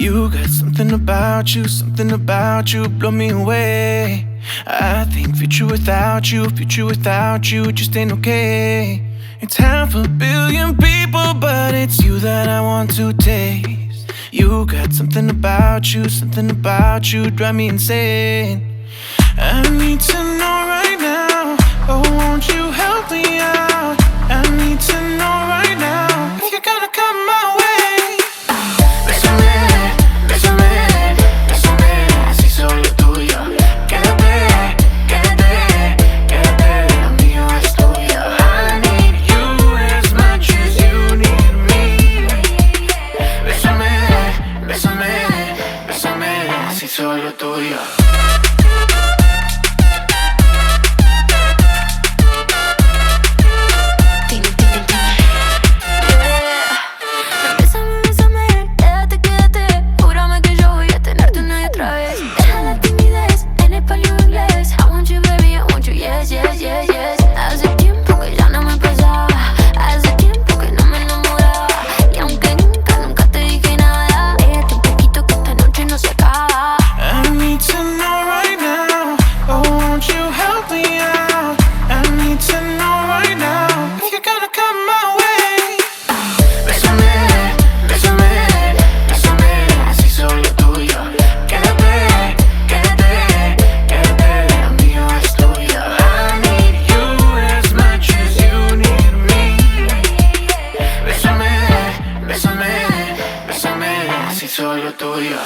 You got something about you, something about you, blow me away. I think future without you, future without you just ain't okay. It's half a billion people, but it's you that I want to taste. You got something about you, something about you, drive me insane. I need to soy solo tuya. soy yo tuyo.